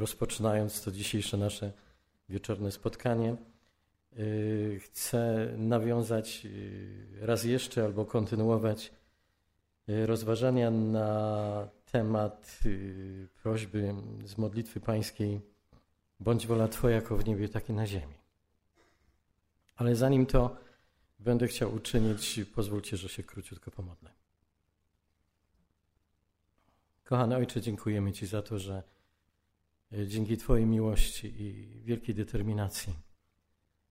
rozpoczynając to dzisiejsze nasze wieczorne spotkanie, y, chcę nawiązać y, raz jeszcze albo kontynuować y, rozważania na temat prośby z modlitwy pańskiej bądź wola Twoja jako w niebie, tak i na ziemi. Ale zanim to będę chciał uczynić, pozwólcie, że się króciutko pomodlę. Kochany Ojcze, dziękujemy Ci za to, że dzięki Twojej miłości i wielkiej determinacji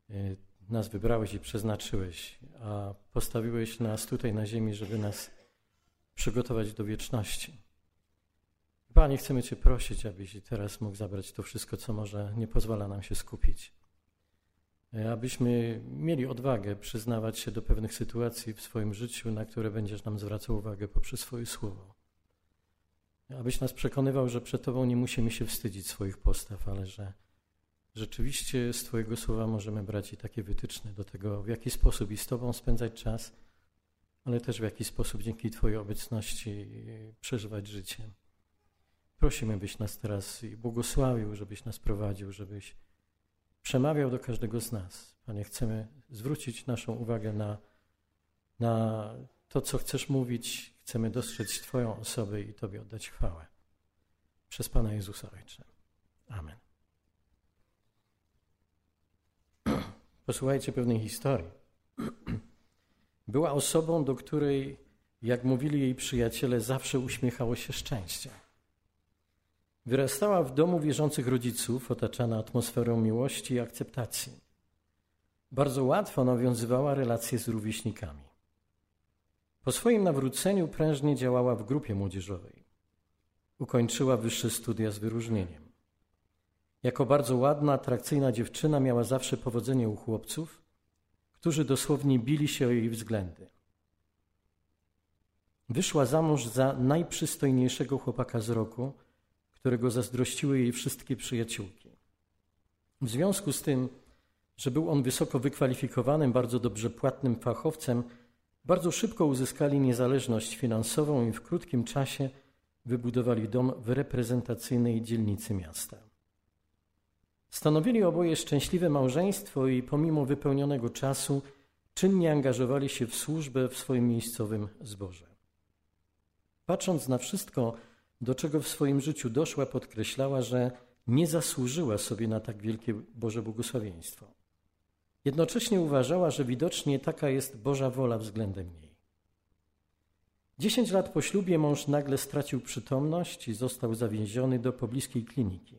e, nas wybrałeś i przeznaczyłeś, a postawiłeś nas tutaj na ziemi, żeby nas przygotować do wieczności. Panie, chcemy Cię prosić, abyś teraz mógł zabrać to wszystko, co może nie pozwala nam się skupić. E, abyśmy mieli odwagę przyznawać się do pewnych sytuacji w swoim życiu, na które będziesz nam zwracał uwagę poprzez swoje słowo. Abyś nas przekonywał, że przed Tobą nie musimy się wstydzić swoich postaw, ale że rzeczywiście z Twojego słowa możemy brać i takie wytyczne do tego, w jaki sposób i z Tobą spędzać czas, ale też w jaki sposób dzięki Twojej obecności przeżywać życie. Prosimy, byś nas teraz i błogosławił, żebyś nas prowadził, żebyś przemawiał do każdego z nas. Panie, chcemy zwrócić naszą uwagę na, na to, co chcesz mówić. Chcemy dostrzec Twoją osobę i Tobie oddać chwałę. Przez Pana Jezusa Ojcze. Amen. Posłuchajcie pewnej historii. Była osobą, do której, jak mówili jej przyjaciele, zawsze uśmiechało się szczęście. Wyrastała w domu wierzących rodziców, otaczana atmosferą miłości i akceptacji. Bardzo łatwo nawiązywała relacje z rówieśnikami. Po swoim nawróceniu prężnie działała w grupie młodzieżowej. Ukończyła wyższe studia z wyróżnieniem. Jako bardzo ładna, atrakcyjna dziewczyna miała zawsze powodzenie u chłopców, którzy dosłownie bili się o jej względy. Wyszła za mąż za najprzystojniejszego chłopaka z roku, którego zazdrościły jej wszystkie przyjaciółki. W związku z tym, że był on wysoko wykwalifikowanym, bardzo dobrze płatnym fachowcem, bardzo szybko uzyskali niezależność finansową i w krótkim czasie wybudowali dom w reprezentacyjnej dzielnicy miasta. Stanowili oboje szczęśliwe małżeństwo i pomimo wypełnionego czasu czynnie angażowali się w służbę w swoim miejscowym zborze. Patrząc na wszystko, do czego w swoim życiu doszła, podkreślała, że nie zasłużyła sobie na tak wielkie Boże błogosławieństwo. Jednocześnie uważała, że widocznie taka jest Boża wola względem niej. Dziesięć lat po ślubie mąż nagle stracił przytomność i został zawieziony do pobliskiej kliniki.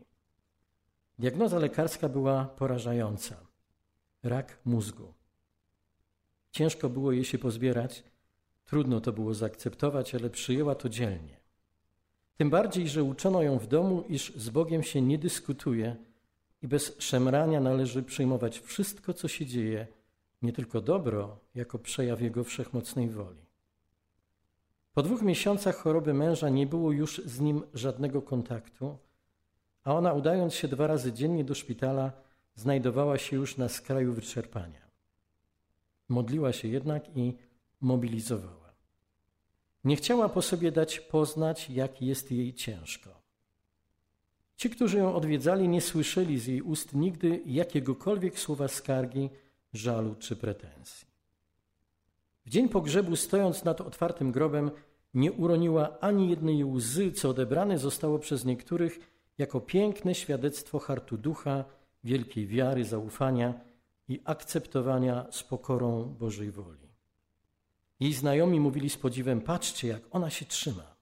Diagnoza lekarska była porażająca rak mózgu. Ciężko było jej się pozbierać, trudno to było zaakceptować, ale przyjęła to dzielnie. Tym bardziej, że uczono ją w domu, iż z Bogiem się nie dyskutuje i bez szemrania należy przyjmować wszystko, co się dzieje, nie tylko dobro, jako przejaw Jego wszechmocnej woli. Po dwóch miesiącach choroby męża nie było już z nim żadnego kontaktu, a ona, udając się dwa razy dziennie do szpitala, znajdowała się już na skraju wyczerpania. Modliła się jednak i mobilizowała. Nie chciała po sobie dać poznać, jak jest jej ciężko. Ci, którzy ją odwiedzali, nie słyszeli z jej ust nigdy jakiegokolwiek słowa skargi, żalu czy pretensji. W dzień pogrzebu, stojąc nad otwartym grobem, nie uroniła ani jednej łzy, co odebrane zostało przez niektórych jako piękne świadectwo hartu ducha, wielkiej wiary, zaufania i akceptowania z pokorą Bożej woli. Jej znajomi mówili z podziwem: Patrzcie, jak ona się trzyma.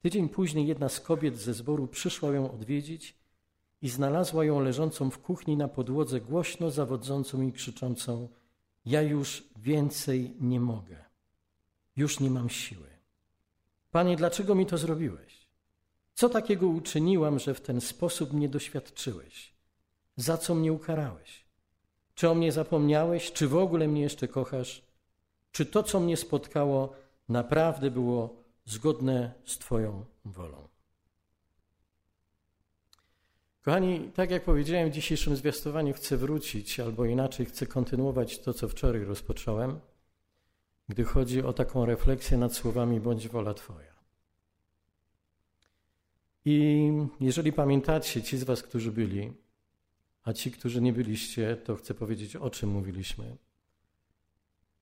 Tydzień później jedna z kobiet ze zboru przyszła ją odwiedzić i znalazła ją leżącą w kuchni na podłodze, głośno zawodzącą i krzyczącą: Ja już więcej nie mogę. Już nie mam siły. Panie, dlaczego mi to zrobiłeś? Co takiego uczyniłam, że w ten sposób mnie doświadczyłeś? Za co mnie ukarałeś? Czy o mnie zapomniałeś? Czy w ogóle mnie jeszcze kochasz? Czy to, co mnie spotkało, naprawdę było zgodne z Twoją wolą? Kochani, tak jak powiedziałem w dzisiejszym zwiastowaniu, chcę wrócić, albo inaczej chcę kontynuować to, co wczoraj rozpocząłem, gdy chodzi o taką refleksję nad słowami bądź wola Twoja. I jeżeli pamiętacie, ci z Was, którzy byli, a ci, którzy nie byliście, to chcę powiedzieć, o czym mówiliśmy.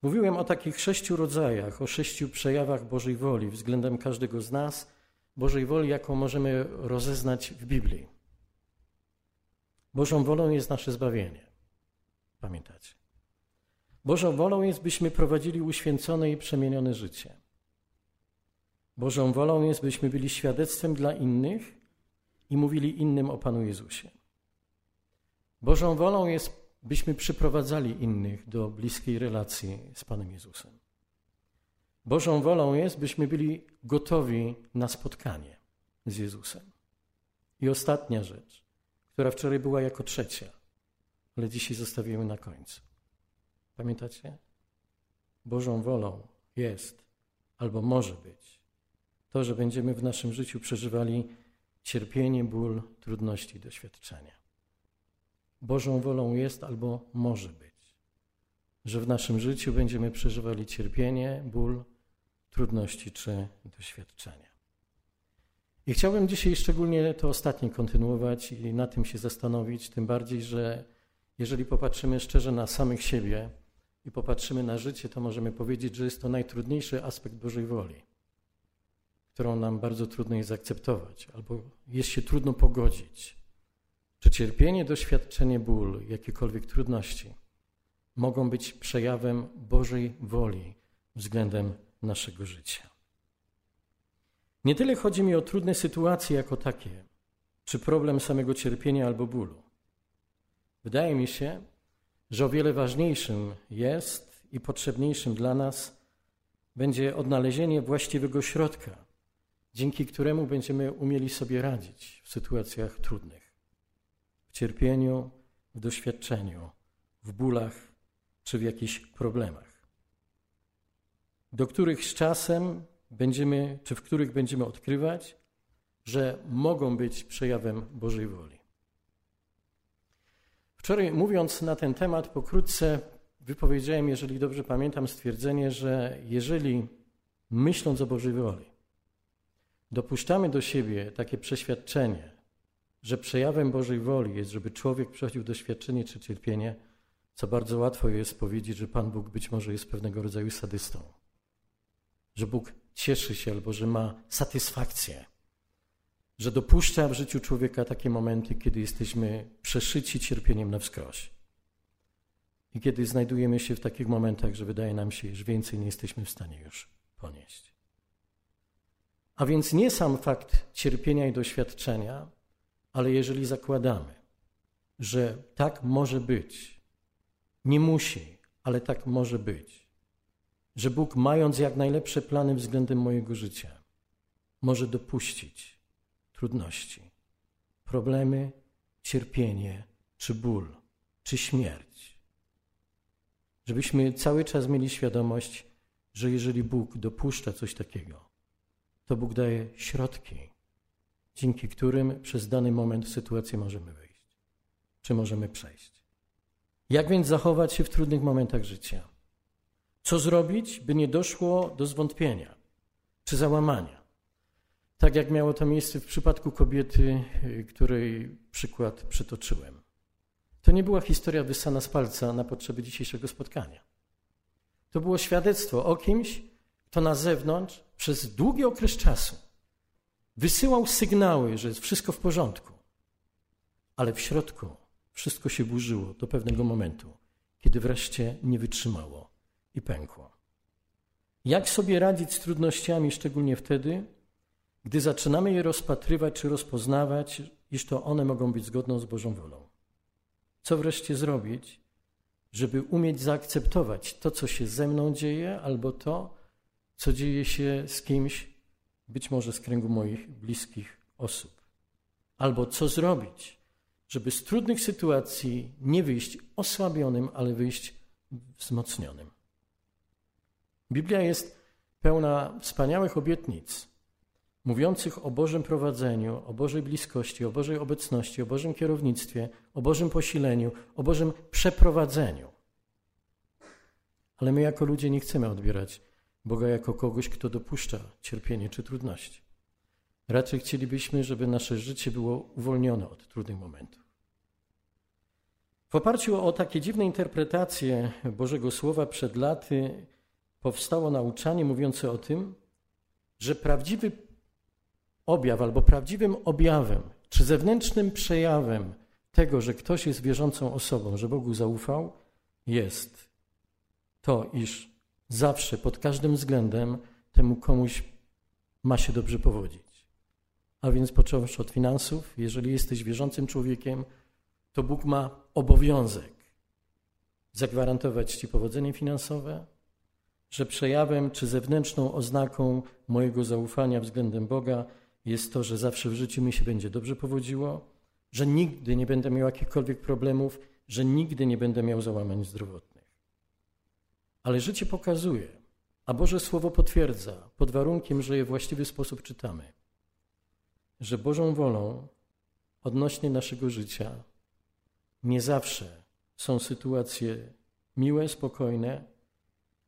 Mówiłem o takich sześciu rodzajach, o sześciu przejawach Bożej woli względem każdego z nas, Bożej woli, jaką możemy rozeznać w Biblii. Bożą wolą jest nasze zbawienie. Pamiętacie? Bożą wolą jest, byśmy prowadzili uświęcone i przemienione życie. Bożą wolą jest, byśmy byli świadectwem dla innych i mówili innym o Panu Jezusie. Bożą wolą jest, byśmy przyprowadzali innych do bliskiej relacji z Panem Jezusem. Bożą wolą jest, byśmy byli gotowi na spotkanie z Jezusem. I ostatnia rzecz, która wczoraj była jako trzecia, ale dzisiaj zostawimy na końcu. Pamiętacie? Bożą wolą jest albo może być to, że będziemy w naszym życiu przeżywali cierpienie, ból, trudności, doświadczenia. Bożą wolą jest albo może być, że w naszym życiu będziemy przeżywali cierpienie, ból, trudności czy doświadczenia. I chciałbym dzisiaj szczególnie to ostatnie kontynuować i na tym się zastanowić, tym bardziej, że jeżeli popatrzymy szczerze na samych siebie i popatrzymy na życie, to możemy powiedzieć, że jest to najtrudniejszy aspekt Bożej woli, którą nam bardzo trudno jest zaakceptować, albo jest się trudno pogodzić. Czy cierpienie, doświadczenie, ból, jakiekolwiek trudności mogą być przejawem Bożej woli względem naszego życia. Nie tyle chodzi mi o trudne sytuacje jako takie, czy problem samego cierpienia albo bólu. Wydaje mi się, że o wiele ważniejszym jest i potrzebniejszym dla nas będzie odnalezienie właściwego środka, dzięki któremu będziemy umieli sobie radzić w sytuacjach trudnych, cierpieniu, w doświadczeniu, w bólach czy w jakichś problemach do których z czasem będziemy, czy w których będziemy odkrywać, że mogą być przejawem Bożej woli. Wczoraj mówiąc na ten temat pokrótce wypowiedziałem, jeżeli dobrze pamiętam, stwierdzenie, że jeżeli myśląc o Bożej woli, dopuszczamy do siebie takie przeświadczenie, że przejawem Bożej woli jest, żeby człowiek przechodził doświadczenie czy cierpienie, co bardzo łatwo jest powiedzieć, że Pan Bóg być może jest pewnego rodzaju sadystą że Bóg cieszy się albo że ma satysfakcję, że dopuszcza w życiu człowieka takie momenty, kiedy jesteśmy przeszyci cierpieniem na wskroś. I kiedy znajdujemy się w takich momentach, że wydaje nam się, że więcej nie jesteśmy w stanie już ponieść. A więc nie sam fakt cierpienia i doświadczenia, ale jeżeli zakładamy, że tak może być, nie musi, ale tak może być, że Bóg, mając jak najlepsze plany względem mojego życia, może dopuścić trudności, problemy, cierpienie, czy ból, czy śmierć. Żebyśmy cały czas mieli świadomość, że jeżeli Bóg dopuszcza coś takiego, to Bóg daje środki, dzięki którym przez dany moment w sytuację możemy wyjść, czy możemy przejść. Jak więc zachować się w trudnych momentach życia? Co zrobić, by nie doszło do zwątpienia czy załamania? Tak jak miało to miejsce w przypadku kobiety, y, której przykład przytoczyłem. To nie była historia wysana z palca na potrzeby dzisiejszego spotkania. To było świadectwo o kimś, kto na zewnątrz przez długi okres czasu wysyłał sygnały, że jest wszystko w porządku, ale w środku wszystko się burzyło do pewnego momentu, kiedy wreszcie nie wytrzymało i pękło. Jak sobie radzić z trudnościami, szczególnie wtedy, gdy zaczynamy je rozpatrywać czy rozpoznawać, iż to one mogą być zgodne z Bożą wolą? Co wreszcie zrobić, żeby umieć zaakceptować to, co się ze mną dzieje, albo to, co dzieje się z kimś, być może z kręgu moich bliskich osób? Albo co zrobić, żeby z trudnych sytuacji nie wyjść osłabionym, ale wyjść wzmocnionym? Biblia jest pełna wspaniałych obietnic, mówiących o Bożym prowadzeniu, o Bożej bliskości, o Bożej obecności, o Bożym kierownictwie, o Bożym posileniu, o Bożym przeprowadzeniu. Ale my jako ludzie nie chcemy odbierać Boga jako kogoś, kto dopuszcza cierpienie czy trudności. Raczej chcielibyśmy, żeby nasze życie było uwolnione od trudnych momentów. W oparciu o takie dziwne interpretacje Bożego Słowa przed laty powstało nauczanie mówiące o tym, że prawdziwy objaw albo prawdziwym objawem czy zewnętrznym przejawem tego, że ktoś jest wierzącą osobą, że Bogu zaufał, jest to, iż zawsze pod każdym względem temu komuś ma się dobrze powodzić. A więc począwszy od finansów, jeżeli jesteś wierzącym człowiekiem, to Bóg ma obowiązek zagwarantować Ci powodzenie finansowe, że przejawem czy zewnętrzną oznaką mojego zaufania względem Boga jest to, że zawsze w życiu mi się będzie dobrze powodziło, że nigdy nie będę miał jakichkolwiek problemów, że nigdy nie będę miał załamań zdrowotnych. Ale życie pokazuje, a Boże Słowo potwierdza, pod warunkiem, że je w właściwy sposób czytamy, że Bożą wolą odnośnie naszego życia nie zawsze są sytuacje miłe, spokojne,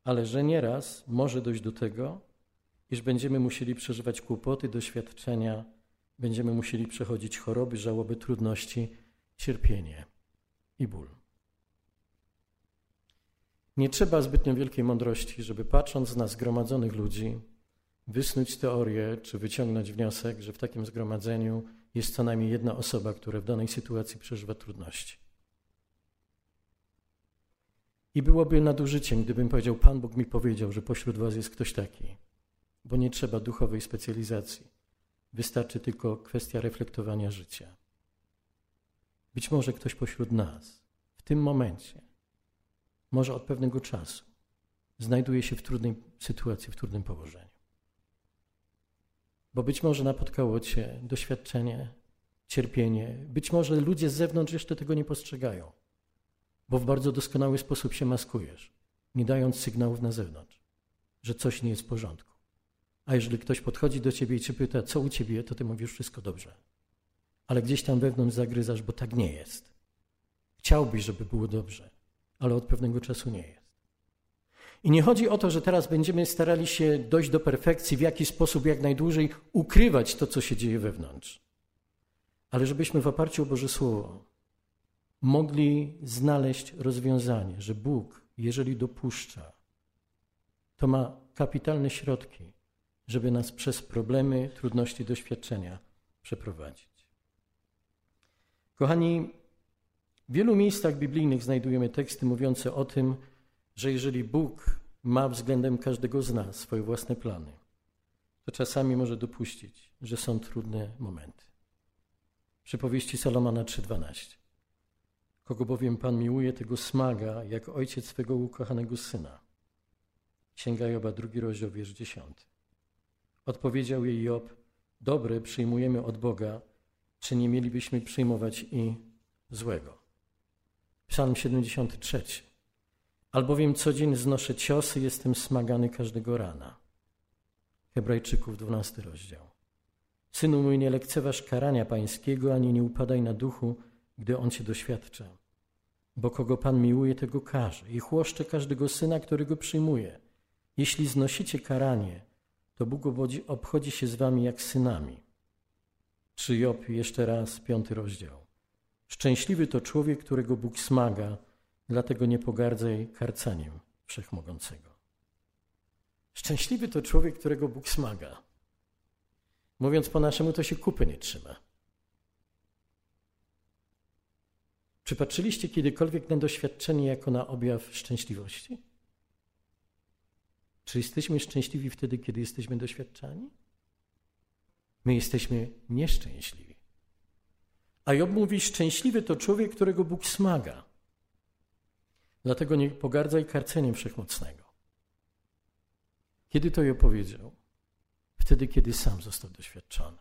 ale że nieraz może dojść do tego, iż będziemy musieli przeżywać kłopoty, doświadczenia, będziemy musieli przechodzić choroby, żałoby, trudności, cierpienie i ból. Nie trzeba zbytnio wielkiej mądrości, żeby patrząc na zgromadzonych ludzi, wysnuć teorię czy wyciągnąć wniosek, że w takim zgromadzeniu jest co najmniej jedna osoba, która w danej sytuacji przeżywa trudności. I byłoby nadużyciem, gdybym powiedział: Pan Bóg mi powiedział, że pośród Was jest ktoś taki, bo nie trzeba duchowej specjalizacji. Wystarczy tylko kwestia reflektowania życia. Być może ktoś pośród nas w tym momencie, może od pewnego czasu, znajduje się w trudnej sytuacji, w trudnym położeniu. Bo być może napotkało Cię doświadczenie, cierpienie, być może ludzie z zewnątrz jeszcze tego nie postrzegają bo w bardzo doskonały sposób się maskujesz, nie dając sygnałów na zewnątrz, że coś nie jest w porządku. A jeżeli ktoś podchodzi do ciebie i cię pyta, co u ciebie, to ty mówisz wszystko dobrze. Ale gdzieś tam wewnątrz zagryzasz, bo tak nie jest. Chciałbyś, żeby było dobrze, ale od pewnego czasu nie jest. I nie chodzi o to, że teraz będziemy starali się dojść do perfekcji, w jaki sposób jak najdłużej ukrywać to, co się dzieje wewnątrz. Ale żebyśmy w oparciu o Boże Słowo mogli znaleźć rozwiązanie, że Bóg, jeżeli dopuszcza, to ma kapitalne środki, żeby nas przez problemy, trudności, doświadczenia przeprowadzić. Kochani, w wielu miejscach biblijnych znajdujemy teksty mówiące o tym, że jeżeli Bóg ma względem każdego z nas swoje własne plany, to czasami może dopuścić, że są trudne momenty. Przypowieści Salomona 3:12. Kogo bowiem Pan miłuje, tego smaga, jak ojciec swego ukochanego syna. Księga Joba, drugi rozdział, wiersz dziesiąty. Odpowiedział jej Job, dobre przyjmujemy od Boga, czy nie mielibyśmy przyjmować i złego? Psalm 73. Albowiem co dzień znoszę ciosy, jestem smagany każdego rana. Hebrajczyków, 12 rozdział. Synu mój, nie lekceważ karania pańskiego, ani nie upadaj na duchu, gdy on cię doświadcza. Bo kogo Pan miłuje, tego karze i chłoszcze każdego syna, który go przyjmuje. Jeśli znosicie karanie, to Bóg obchodzi się z wami jak synami. Czy Job, jeszcze raz, piąty rozdział. Szczęśliwy to człowiek, którego Bóg smaga, dlatego nie pogardzaj karcaniem Wszechmogącego. Szczęśliwy to człowiek, którego Bóg smaga. Mówiąc po naszemu, to się kupy nie trzyma. Czy patrzyliście kiedykolwiek na doświadczenie jako na objaw szczęśliwości? Czy jesteśmy szczęśliwi wtedy, kiedy jesteśmy doświadczani? My jesteśmy nieszczęśliwi. A Job mówi, szczęśliwy to człowiek, którego Bóg smaga. Dlatego nie pogardzaj karceniem wszechmocnego. Kiedy to Job powiedział? Wtedy, kiedy sam został doświadczony.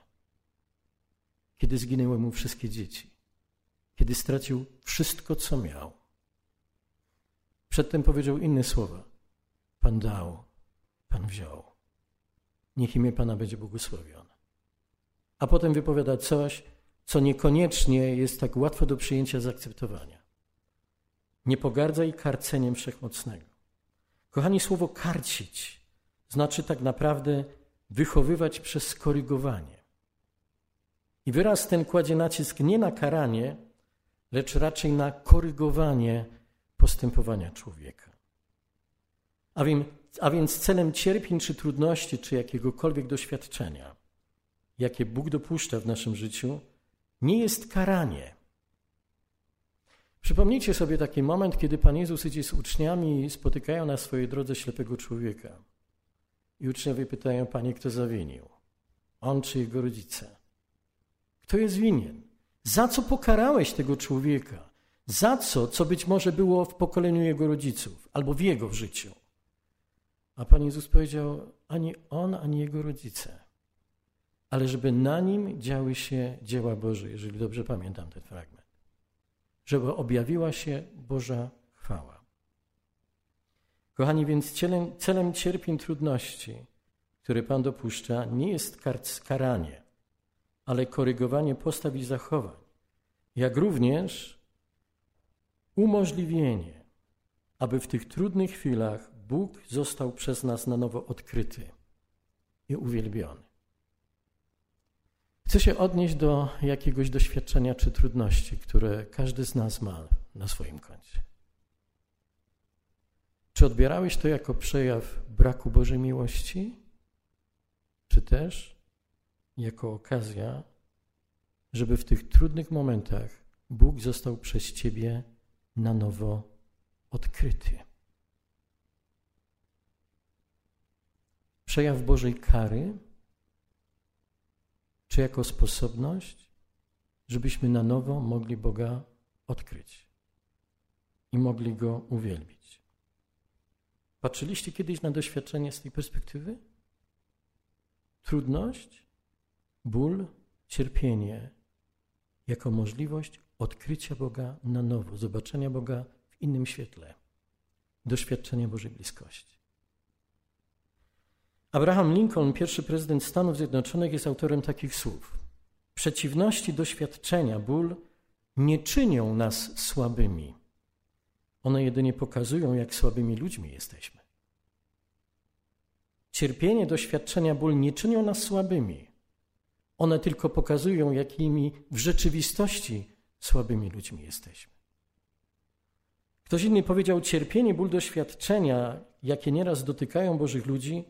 Kiedy zginęły mu wszystkie dzieci kiedy stracił wszystko, co miał. Przedtem powiedział inne słowa. Pan dał, Pan wziął. Niech imię Pana będzie błogosławione. A potem wypowiada coś, co niekoniecznie jest tak łatwo do przyjęcia, zaakceptowania. Nie pogardzaj karceniem wszechmocnego. Kochani, słowo karcić znaczy tak naprawdę wychowywać przez skorygowanie. I wyraz ten kładzie nacisk nie na karanie, lecz raczej na korygowanie postępowania człowieka. A więc, a więc celem cierpień czy trudności, czy jakiegokolwiek doświadczenia, jakie Bóg dopuszcza w naszym życiu, nie jest karanie. Przypomnijcie sobie taki moment, kiedy Pan Jezus idzie z uczniami i spotykają na swojej drodze ślepego człowieka. I uczniowie pytają, Panie, kto zawinił? On czy jego rodzice? Kto jest winien? Za co pokarałeś tego człowieka? Za co, co być może było w pokoleniu jego rodziców albo w jego życiu? A Pan Jezus powiedział: ani on, ani jego rodzice, ale żeby na nim działy się dzieła Boże, jeżeli dobrze pamiętam ten fragment. Żeby objawiła się Boża chwała. Kochani, więc celem, celem cierpień trudności, które Pan dopuszcza, nie jest karanie, ale korygowanie postaw i zachowań, jak również umożliwienie, aby w tych trudnych chwilach Bóg został przez nas na nowo odkryty i uwielbiony. Chcę się odnieść do jakiegoś doświadczenia czy trudności, które każdy z nas ma na swoim koncie. Czy odbierałeś to jako przejaw braku Bożej miłości, czy też jako okazja, żeby w tych trudnych momentach Bóg został przez Ciebie na nowo odkryty? Przejaw Bożej kary, czy jako sposobność, żebyśmy na nowo mogli Boga odkryć i mogli Go uwielbić. Patrzyliście kiedyś na doświadczenie z tej perspektywy? Trudność, ból, cierpienie jako możliwość odkrycia Boga na nowo, zobaczenia Boga w innym świetle, doświadczenia Bożej bliskości. Abraham Lincoln, pierwszy prezydent Stanów Zjednoczonych, jest autorem takich słów. Przeciwności doświadczenia, ból nie czynią nas słabymi. One jedynie pokazują, jak słabymi ludźmi jesteśmy. Cierpienie, doświadczenia, ból nie czynią nas słabymi. One tylko pokazują, jakimi w rzeczywistości słabymi ludźmi jesteśmy. Ktoś inny powiedział: Cierpienie, ból, doświadczenia, jakie nieraz dotykają Bożych ludzi,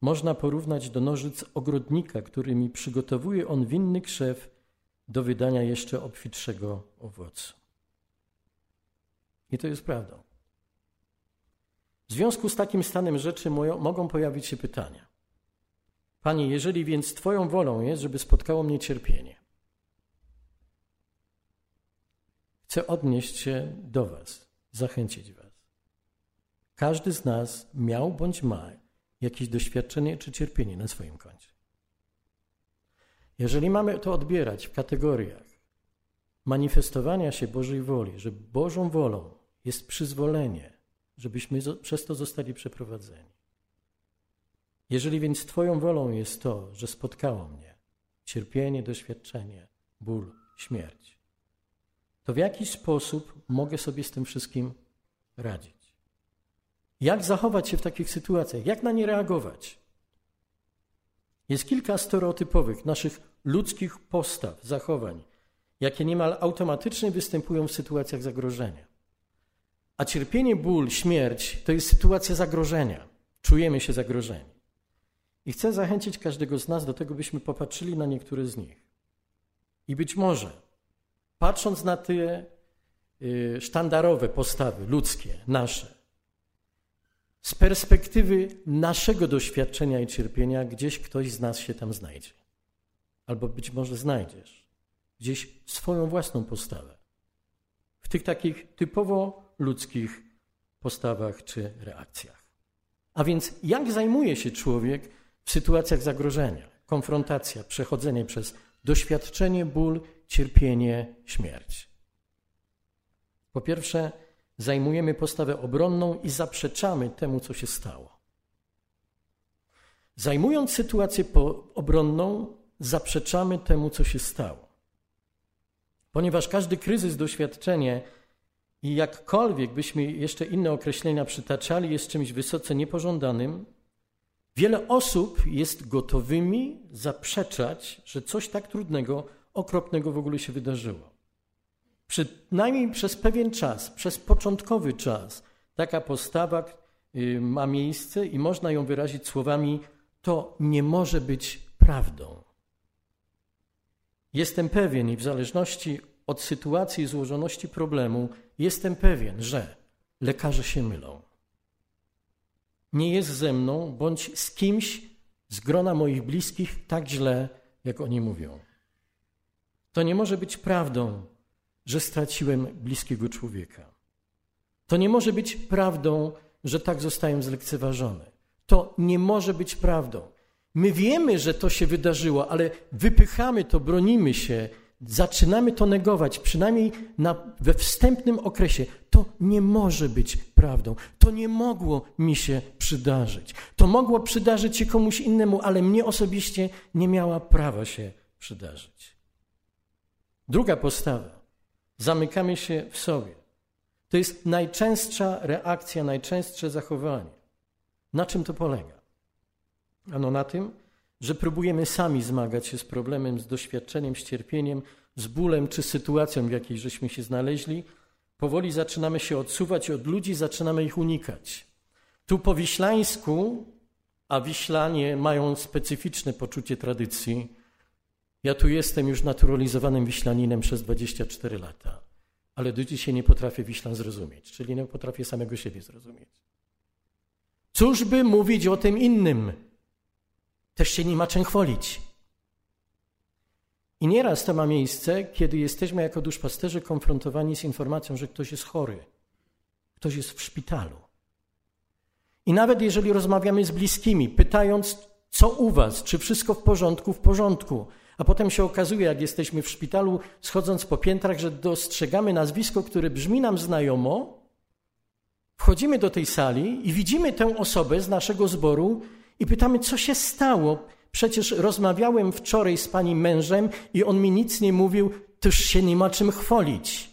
można porównać do nożyc ogrodnika, którymi przygotowuje on winny krzew do wydania jeszcze obfitszego owocu. I to jest prawdą. W związku z takim stanem rzeczy mogą pojawić się pytania. Panie, jeżeli więc Twoją wolą jest, żeby spotkało mnie cierpienie, chcę odnieść się do Was, zachęcić Was. Każdy z nas miał bądź ma jakieś doświadczenie czy cierpienie na swoim koncie. Jeżeli mamy to odbierać w kategoriach manifestowania się Bożej woli, że Bożą wolą jest przyzwolenie, żebyśmy przez to zostali przeprowadzeni. Jeżeli więc Twoją wolą jest to, że spotkało mnie cierpienie, doświadczenie, ból, śmierć, to w jaki sposób mogę sobie z tym wszystkim radzić? Jak zachować się w takich sytuacjach? Jak na nie reagować? Jest kilka stereotypowych naszych ludzkich postaw, zachowań, jakie niemal automatycznie występują w sytuacjach zagrożenia. A cierpienie, ból, śmierć to jest sytuacja zagrożenia. Czujemy się zagrożeni. I chcę zachęcić każdego z nas do tego, byśmy popatrzyli na niektóre z nich. I być może, patrząc na te y, sztandarowe postawy ludzkie, nasze, z perspektywy naszego doświadczenia i cierpienia, gdzieś ktoś z nas się tam znajdzie. Albo być może znajdziesz gdzieś swoją własną postawę. W tych takich typowo ludzkich postawach czy reakcjach. A więc jak zajmuje się człowiek w sytuacjach zagrożenia, konfrontacja, przechodzenie przez doświadczenie, ból, cierpienie, śmierć? Po pierwsze, zajmujemy postawę obronną i zaprzeczamy temu, co się stało. Zajmując sytuację obronną, zaprzeczamy temu, co się stało. Ponieważ każdy kryzys, doświadczenie i jakkolwiek byśmy jeszcze inne określenia przytaczali, jest czymś wysoce niepożądanym, wiele osób jest gotowymi zaprzeczać, że coś tak trudnego okropnego w ogóle się wydarzyło. Przynajmniej przez pewien czas, przez początkowy czas, taka postawa y, ma miejsce i można ją wyrazić słowami: To nie może być prawdą. Jestem pewien i w zależności od sytuacji i złożoności problemu, jestem pewien, że lekarze się mylą. Nie jest ze mną bądź z kimś z grona moich bliskich tak źle, jak oni mówią. To nie może być prawdą, że straciłem bliskiego człowieka. To nie może być prawdą, że tak zostałem zlekceważony. To nie może być prawdą. My wiemy, że to się wydarzyło, ale wypychamy to, bronimy się, zaczynamy to negować, przynajmniej na, we wstępnym okresie. To nie może być prawdą. To nie mogło mi się przydarzyć. To mogło przydarzyć się komuś innemu, ale mnie osobiście nie miała prawa się przydarzyć. Druga postawa. Zamykamy się w sobie. To jest najczęstsza reakcja, najczęstsze zachowanie. Na czym to polega? Ano na tym, że próbujemy sami zmagać się z problemem, z doświadczeniem, z cierpieniem, z bólem czy sytuacją, w jakiej żeśmy się znaleźli. Powoli zaczynamy się odsuwać od ludzi, zaczynamy ich unikać. Tu po wiślańsku, a wiślanie mają specyficzne poczucie tradycji, ja tu jestem już naturalizowanym wiślaninem przez 24 lata, ale do dzisiaj nie potrafię wiślan zrozumieć, czyli nie potrafię samego siebie zrozumieć. Cóż by mówić o tym innym? Też się nie ma czym chwalić. I nieraz to ma miejsce, kiedy jesteśmy jako duszpasterze konfrontowani z informacją, że ktoś jest chory, ktoś jest w szpitalu. I nawet jeżeli rozmawiamy z bliskimi, pytając, co u was, czy wszystko w porządku, w porządku, a potem się okazuje, jak jesteśmy w szpitalu, schodząc po piętrach, że dostrzegamy nazwisko, które brzmi nam znajomo. Wchodzimy do tej sali i widzimy tę osobę z naszego zboru i pytamy, co się stało. Przecież rozmawiałem wczoraj z pani mężem i on mi nic nie mówił, toż się nie ma czym chwalić.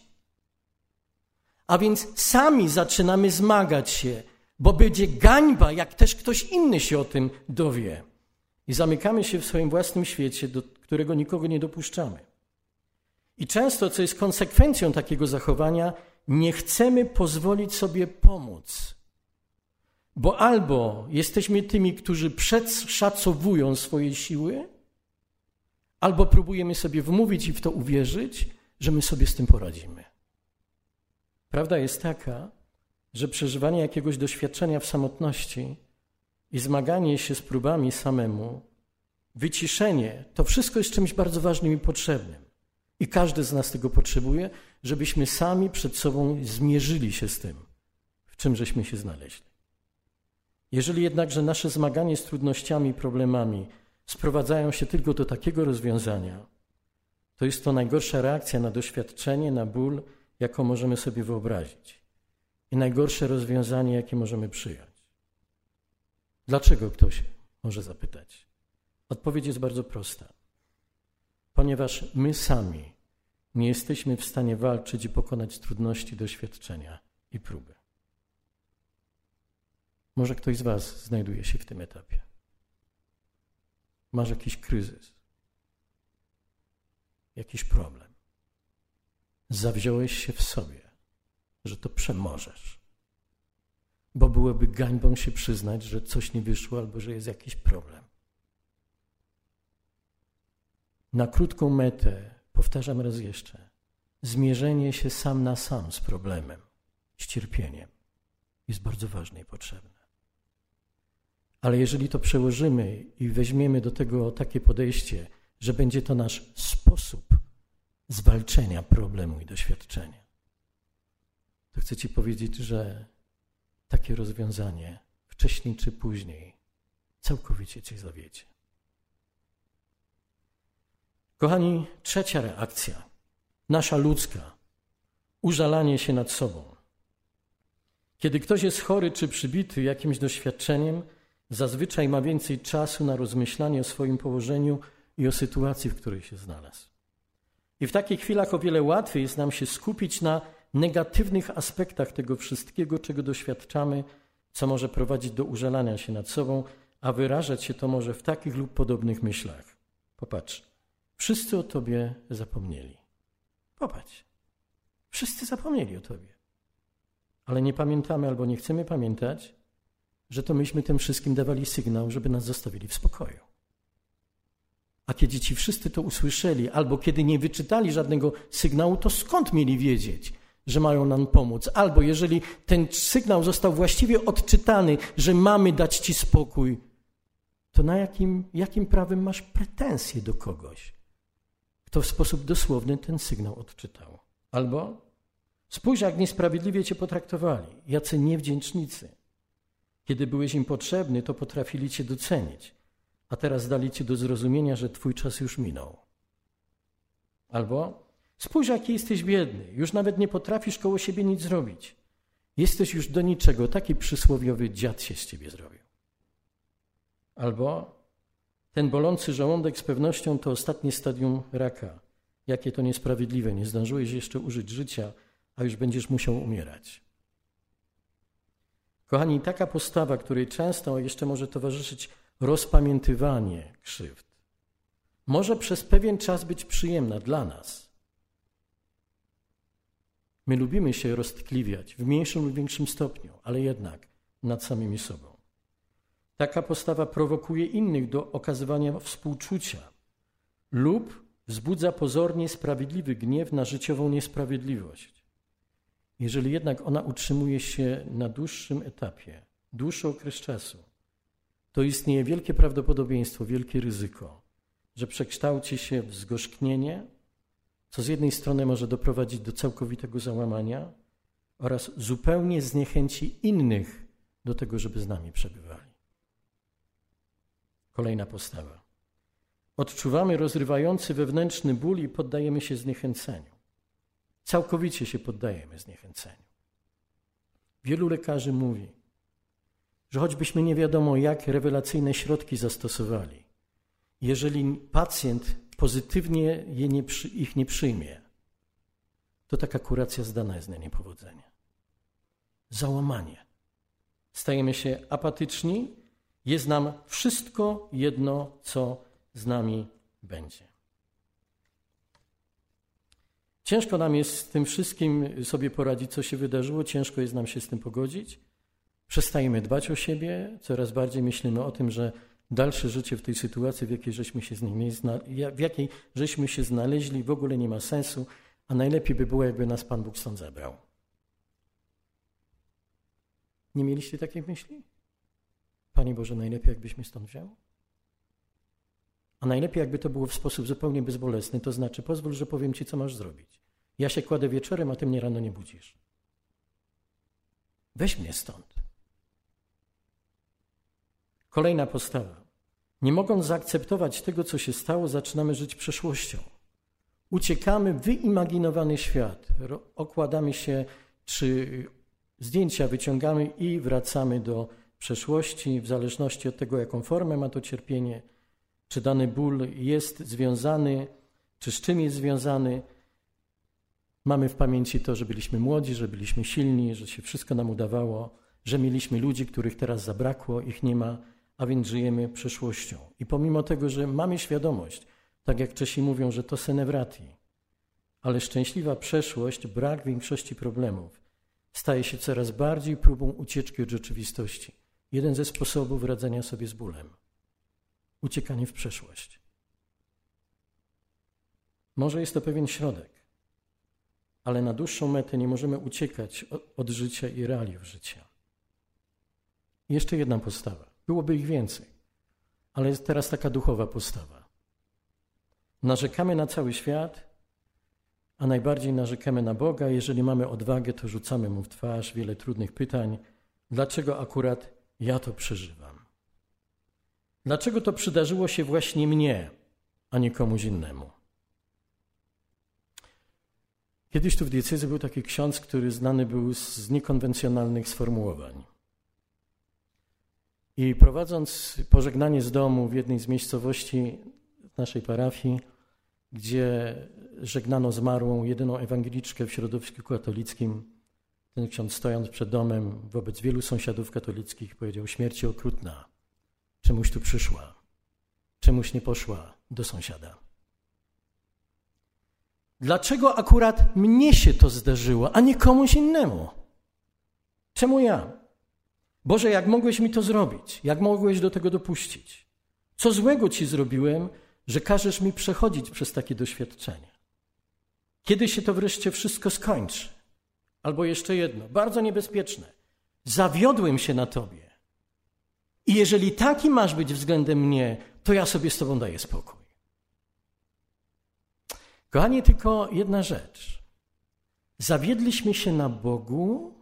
A więc sami zaczynamy zmagać się, bo będzie gańba, jak też ktoś inny się o tym dowie. I zamykamy się w swoim własnym świecie, do którego nikogo nie dopuszczamy. I często, co jest konsekwencją takiego zachowania, nie chcemy pozwolić sobie pomóc. Bo albo jesteśmy tymi, którzy przedszacowują swoje siły, albo próbujemy sobie wmówić i w to uwierzyć, że my sobie z tym poradzimy. Prawda jest taka, że przeżywanie jakiegoś doświadczenia w samotności i zmaganie się z próbami samemu, wyciszenie, to wszystko jest czymś bardzo ważnym i potrzebnym. I każdy z nas tego potrzebuje, żebyśmy sami przed sobą zmierzyli się z tym, w czym żeśmy się znaleźli. Jeżeli jednakże nasze zmaganie z trudnościami i problemami sprowadzają się tylko do takiego rozwiązania, to jest to najgorsza reakcja na doświadczenie, na ból, jaką możemy sobie wyobrazić. I najgorsze rozwiązanie, jakie możemy przyjąć. Dlaczego ktoś może zapytać? Odpowiedź jest bardzo prosta. Ponieważ my sami nie jesteśmy w stanie walczyć i pokonać trudności, doświadczenia i próby. Może ktoś z Was znajduje się w tym etapie. Masz jakiś kryzys, jakiś problem. Zawziąłeś się w sobie, że to przemożesz bo byłoby gańbą się przyznać, że coś nie wyszło albo że jest jakiś problem. Na krótką metę, powtarzam raz jeszcze, zmierzenie się sam na sam z problemem, z cierpieniem jest bardzo ważne i potrzebne. Ale jeżeli to przełożymy i weźmiemy do tego takie podejście, że będzie to nasz sposób zwalczenia problemu i doświadczenia, to chcę Ci powiedzieć, że takie rozwiązanie wcześniej czy później całkowicie cię zawiedzie. Kochani, trzecia reakcja, nasza ludzka, użalanie się nad sobą. Kiedy ktoś jest chory czy przybity jakimś doświadczeniem, zazwyczaj ma więcej czasu na rozmyślanie o swoim położeniu i o sytuacji, w której się znalazł. I w takich chwilach o wiele łatwiej jest nam się skupić na negatywnych aspektach tego wszystkiego, czego doświadczamy, co może prowadzić do użalania się nad sobą, a wyrażać się to może w takich lub podobnych myślach. Popatrz, Wszyscy o Tobie zapomnieli. Popatrz. Wszyscy zapomnieli o Tobie. Ale nie pamiętamy albo nie chcemy pamiętać, że to myśmy tym wszystkim dawali sygnał, żeby nas zostawili w spokoju. A kiedy ci wszyscy to usłyszeli, albo kiedy nie wyczytali żadnego sygnału, to skąd mieli wiedzieć, że mają nam pomóc? Albo jeżeli ten sygnał został właściwie odczytany, że mamy dać ci spokój, to na jakim, jakim prawem masz pretensje do kogoś, kto w sposób dosłowny ten sygnał odczytał? Albo spójrz, jak niesprawiedliwie cię potraktowali, jacy niewdzięcznicy. Kiedy byłeś im potrzebny, to potrafili cię docenić, a teraz dali ci do zrozumienia, że twój czas już minął. Albo spójrz, jaki jesteś biedny, już nawet nie potrafisz koło siebie nic zrobić. Jesteś już do niczego, taki przysłowiowy dziad się z ciebie zrobił. Albo ten bolący żołądek z pewnością to ostatnie stadium raka. Jakie to niesprawiedliwe, nie zdążyłeś jeszcze użyć życia, a już będziesz musiał umierać. Kochani, taka postawa, której często jeszcze może towarzyszyć rozpamiętywanie krzywd, może przez pewien czas być przyjemna dla nas. My lubimy się roztkliwiać w mniejszym lub większym stopniu, ale jednak nad samymi sobą. Taka postawa prowokuje innych do okazywania współczucia lub wzbudza pozornie sprawiedliwy gniew na życiową niesprawiedliwość. Jeżeli jednak ona utrzymuje się na dłuższym etapie, dłuższy okres czasu, to istnieje wielkie prawdopodobieństwo, wielkie ryzyko, że przekształci się w zgorzknienie, co z jednej strony może doprowadzić do całkowitego załamania oraz zupełnie zniechęci innych do tego, żeby z nami przebywali. Kolejna postawa. Odczuwamy rozrywający wewnętrzny ból i poddajemy się zniechęceniu. Całkowicie się poddajemy zniechęceniu. Wielu lekarzy mówi, że choćbyśmy nie wiadomo, jak rewelacyjne środki zastosowali, jeżeli pacjent pozytywnie nie, ich nie przyjmie, to taka kuracja zdana jest na niepowodzenie. Załamanie. Stajemy się apatyczni, jest nam wszystko jedno, co z nami będzie. Ciężko nam jest z tym wszystkim sobie poradzić, co się wydarzyło, ciężko jest nam się z tym pogodzić. Przestajemy dbać o siebie, coraz bardziej myślimy o tym, że dalsze życie w tej sytuacji, w jakiej żeśmy się, z nimi, w jakiej żeśmy się znaleźli, w ogóle nie ma sensu, a najlepiej by było, jakby nas Pan Bóg stąd zabrał. Nie mieliście takiej myśli? Panie Boże, najlepiej jakbyś mnie stąd wziął? A najlepiej, jakby to było w sposób zupełnie bezbolesny, to znaczy pozwól, że powiem ci, co masz zrobić. Ja się kładę wieczorem, a ty mnie rano nie budzisz. Weź mnie stąd. Kolejna postawa. Nie mogąc zaakceptować tego, co się stało, zaczynamy żyć przeszłością. Uciekamy w wyimaginowany świat. Okładamy się, czy zdjęcia wyciągamy i wracamy do przeszłości, w zależności od tego, jaką formę ma to cierpienie czy dany ból jest związany, czy z czym jest związany. Mamy w pamięci to, że byliśmy młodzi, że byliśmy silni, że się wszystko nam udawało, że mieliśmy ludzi, których teraz zabrakło, ich nie ma, a więc żyjemy przeszłością. I pomimo tego, że mamy świadomość, tak jak Czesi mówią, że to senevrati, ale szczęśliwa przeszłość, brak większości problemów, staje się coraz bardziej próbą ucieczki od rzeczywistości. Jeden ze sposobów radzenia sobie z bólem uciekanie w przeszłość. Może jest to pewien środek, ale na dłuższą metę nie możemy uciekać od życia i realiów życia. Jeszcze jedna postawa. Byłoby ich więcej, ale jest teraz taka duchowa postawa. Narzekamy na cały świat, a najbardziej narzekamy na Boga. Jeżeli mamy odwagę, to rzucamy mu w twarz wiele trudnych pytań. Dlaczego akurat ja to przeżywam? Dlaczego to przydarzyło się właśnie mnie, a nie komuś innemu? Kiedyś tu w diecezji był taki ksiądz, który znany był z niekonwencjonalnych sformułowań. I prowadząc pożegnanie z domu w jednej z miejscowości naszej parafii, gdzie żegnano zmarłą jedyną ewangeliczkę w środowisku katolickim, ten ksiądz stojąc przed domem wobec wielu sąsiadów katolickich powiedział: Śmierć okrutna czemuś tu przyszła, czemuś nie poszła do sąsiada. Dlaczego akurat mnie się to zdarzyło, a nie komuś innemu? Czemu ja? Boże, jak mogłeś mi to zrobić? Jak mogłeś do tego dopuścić? Co złego ci zrobiłem, że każesz mi przechodzić przez takie doświadczenia? Kiedy się to wreszcie wszystko skończy? Albo jeszcze jedno, bardzo niebezpieczne. Zawiodłem się na Tobie. I jeżeli taki masz być względem mnie, to ja sobie z Tobą daję spokój. Kochani, tylko jedna rzecz. Zawiedliśmy się na Bogu,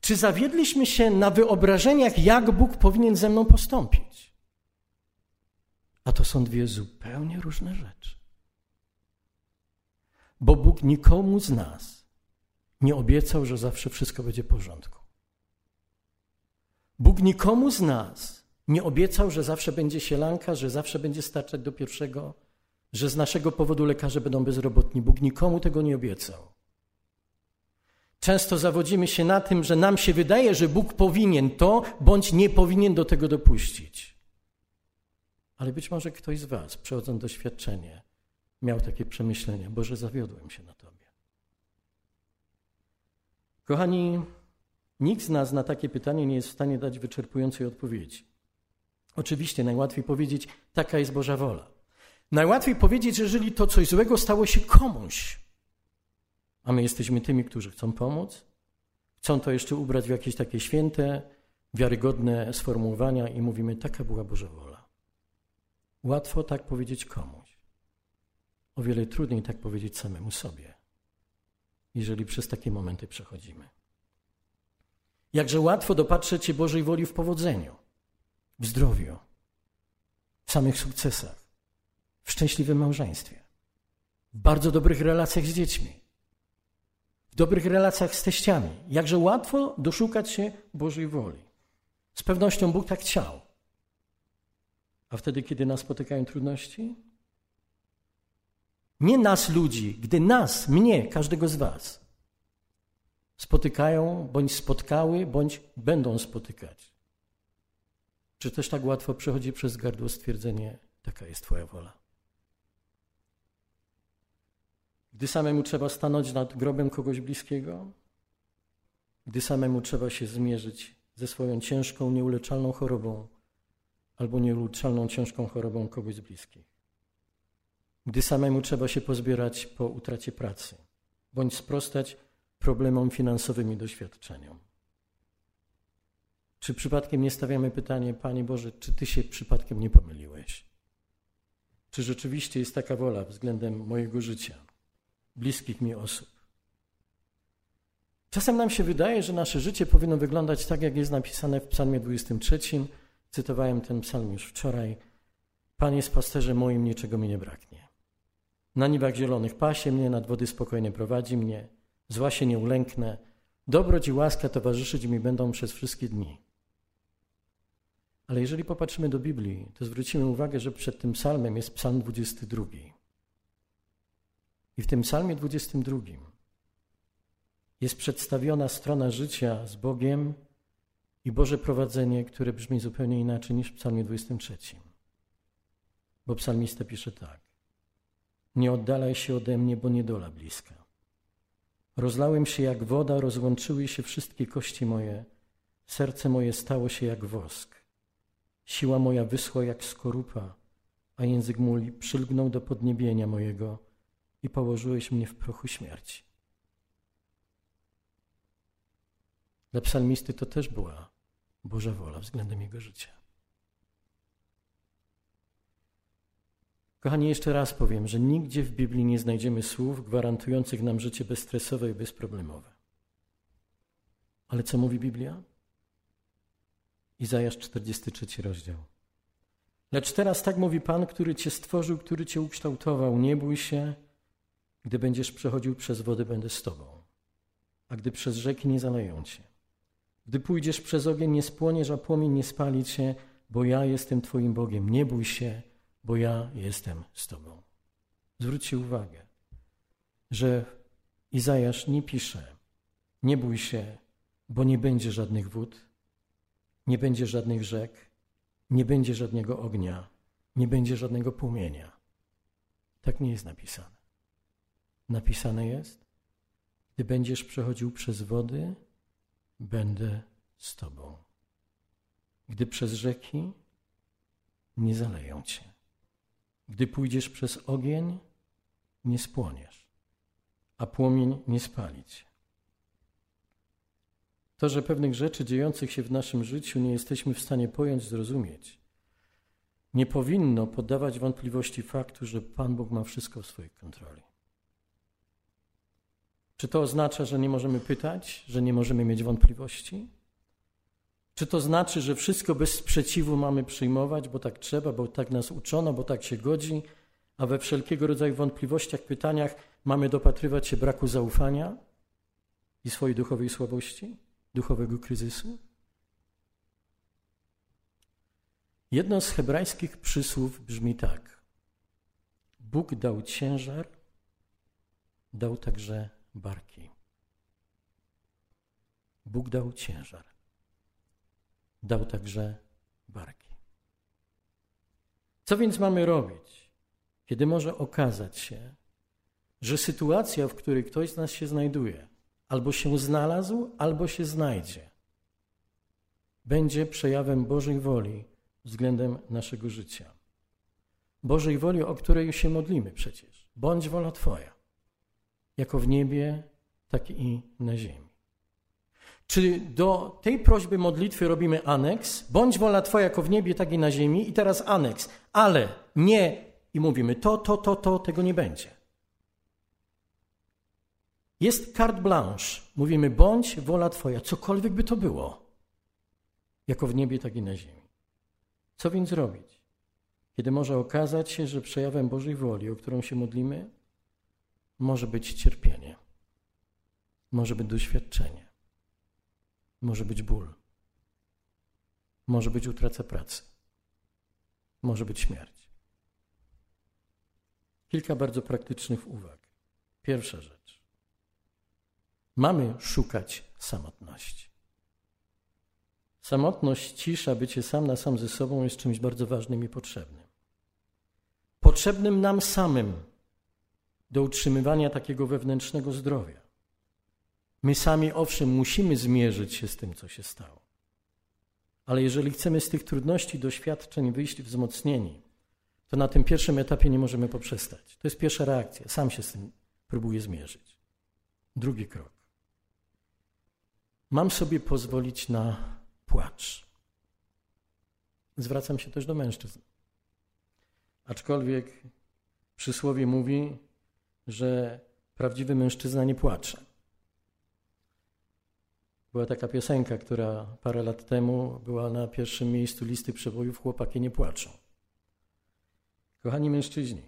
czy zawiedliśmy się na wyobrażeniach, jak Bóg powinien ze mną postąpić? A to są dwie zupełnie różne rzeczy. Bo Bóg nikomu z nas nie obiecał, że zawsze wszystko będzie w porządku. Bóg nikomu z nas nie obiecał, że zawsze będzie sielanka, że zawsze będzie starczać do pierwszego, że z naszego powodu lekarze będą bezrobotni. Bóg nikomu tego nie obiecał. Często zawodzimy się na tym, że nam się wydaje, że Bóg powinien to, bądź nie powinien do tego dopuścić. Ale być może ktoś z Was, przechodząc doświadczenie, miał takie przemyślenia: Boże, zawiodłem się na. Kochani, nikt z nas na takie pytanie nie jest w stanie dać wyczerpującej odpowiedzi. Oczywiście najłatwiej powiedzieć, taka jest Boża wola. Najłatwiej powiedzieć, że jeżeli to coś złego stało się komuś, a my jesteśmy tymi, którzy chcą pomóc, chcą to jeszcze ubrać w jakieś takie święte, wiarygodne sformułowania i mówimy, taka była Boża wola. Łatwo tak powiedzieć komuś. O wiele trudniej tak powiedzieć samemu sobie, jeżeli przez takie momenty przechodzimy. Jakże łatwo dopatrzeć się Bożej woli w powodzeniu, w zdrowiu, w samych sukcesach, w szczęśliwym małżeństwie, w bardzo dobrych relacjach z dziećmi, w dobrych relacjach z teściami. Jakże łatwo doszukać się Bożej woli. Z pewnością Bóg tak chciał. A wtedy, kiedy nas spotykają trudności? Nie nas ludzi, gdy nas, mnie, każdego z Was spotykają, bądź spotkały, bądź będą spotykać. Czy też tak łatwo przechodzi przez gardło stwierdzenie, taka jest Twoja wola? Gdy samemu trzeba stanąć nad grobem kogoś bliskiego, gdy samemu trzeba się zmierzyć ze swoją ciężką, nieuleczalną chorobą albo nieuleczalną, ciężką chorobą kogoś z bliskich. Gdy samemu trzeba się pozbierać po utracie pracy, bądź sprostać problemom finansowym i doświadczeniom. Czy przypadkiem nie stawiamy pytanie, Panie Boże, czy Ty się przypadkiem nie pomyliłeś? Czy rzeczywiście jest taka wola względem mojego życia? bliskich mi osób. Czasem nam się wydaje, że nasze życie powinno wyglądać tak, jak jest napisane w Psalmie 23. Cytowałem ten psalm już wczoraj. Pan jest pasterzem moim, niczego mi nie braknie. Na niwach zielonych pasie mnie, nad wody spokojnie prowadzi mnie, zła się nie ulęknę, dobroć i łaska towarzyszyć mi będą przez wszystkie dni. Ale jeżeli popatrzymy do Biblii, to zwrócimy uwagę, że przed tym psalmem jest psalm 22. I w tym psalmie 22 jest przedstawiona strona życia z Bogiem i Boże prowadzenie, które brzmi zupełnie inaczej niż w psalmie 23. Bo psalmista pisze tak. Nie oddalaj się ode mnie, bo niedola bliska. Rozlałem się jak woda, rozłączyły się wszystkie kości moje, serce moje stało się jak wosk. Siła moja wyschła jak skorupa, a język mój przylgnął do podniebienia mojego i położyłeś mnie w prochu śmierci. Dla psalmisty to też była Boża wola względem jego życia. Kochani, jeszcze raz powiem, że nigdzie w Biblii nie znajdziemy słów gwarantujących nam życie bezstresowe i bezproblemowe. Ale co mówi Biblia? Izajasz 43 rozdział. Lecz teraz tak mówi Pan, który Cię stworzył, który Cię ukształtował. Nie bój się, gdy będziesz przechodził przez wody, będę z tobą. A gdy przez rzeki nie zaleją cię. Gdy pójdziesz przez ogień, nie spłoniesz, a płomień nie spali cię, bo ja jestem twoim Bogiem. Nie bój się, bo ja jestem z tobą. Zwróćcie uwagę, że Izajasz nie pisze, nie bój się, bo nie będzie żadnych wód, nie będzie żadnych rzek, nie będzie żadnego ognia, nie będzie żadnego płomienia. Tak nie jest napisane. napisane jest: Gdy będziesz przechodził przez wody, będę z Tobą. Gdy przez rzeki, nie zaleją Cię. Gdy pójdziesz przez ogień, nie spłoniesz, a płomień nie spali Cię. To, że pewnych rzeczy dziejących się w naszym życiu nie jesteśmy w stanie pojąć, zrozumieć, nie powinno poddawać wątpliwości faktu, że Pan Bóg ma wszystko w swojej kontroli. Czy to oznacza, że nie możemy pytać, że nie możemy mieć wątpliwości? Czy to znaczy, że wszystko bez sprzeciwu mamy przyjmować, bo tak trzeba, bo tak nas uczono, bo tak się godzi, a we wszelkiego rodzaju wątpliwościach, pytaniach mamy dopatrywać się braku zaufania i swojej duchowej słabości, duchowego kryzysu? Jedno z hebrajskich przysłów brzmi tak: Bóg dał ciężar, dał także barki. Bóg dał ciężar, dał także barki. Co więc mamy robić, kiedy może okazać się, że sytuacja, w której ktoś z nas się znajduje, albo się znalazł, albo się znajdzie, będzie przejawem Bożej woli względem naszego życia. Bożej woli, o której się modlimy przecież. Bądź wola Twoja, jako w niebie, tak i na ziemi. Czy do tej prośby modlitwy robimy aneks? Bądź wola Twoja jako w niebie, tak i na ziemi. I teraz aneks. Ale nie. I mówimy to, to, to, to, tego nie będzie. Jest carte blanche. Mówimy bądź wola Twoja, cokolwiek by to było. Jako w niebie, tak i na ziemi. Co więc robić, kiedy może okazać się, że przejawem Bożej woli, o którą się modlimy, może być cierpienie, może być doświadczenie, może być ból, może być utraca pracy, może być śmierć. Kilka bardzo praktycznych uwag. Pierwsza rzecz. Mamy szukać samotności. Samotność, cisza, bycie sam na sam ze sobą jest czymś bardzo ważnym i potrzebnym. Potrzebnym nam samym do utrzymywania takiego wewnętrznego zdrowia. My sami, owszem, musimy zmierzyć się z tym, co się stało. Ale jeżeli chcemy z tych trudności, doświadczeń wyjść wzmocnieni, to na tym pierwszym etapie nie możemy poprzestać. To jest pierwsza reakcja. Sam się z tym próbuję zmierzyć. Drugi krok. Mam sobie pozwolić na płacz. Zwracam się też do mężczyzn. Aczkolwiek przysłowie mówi, że prawdziwy mężczyzna nie płacze. Była taka piosenka, która parę lat temu była na pierwszym miejscu listy przebojów Chłopaki nie płaczą. Kochani mężczyźni,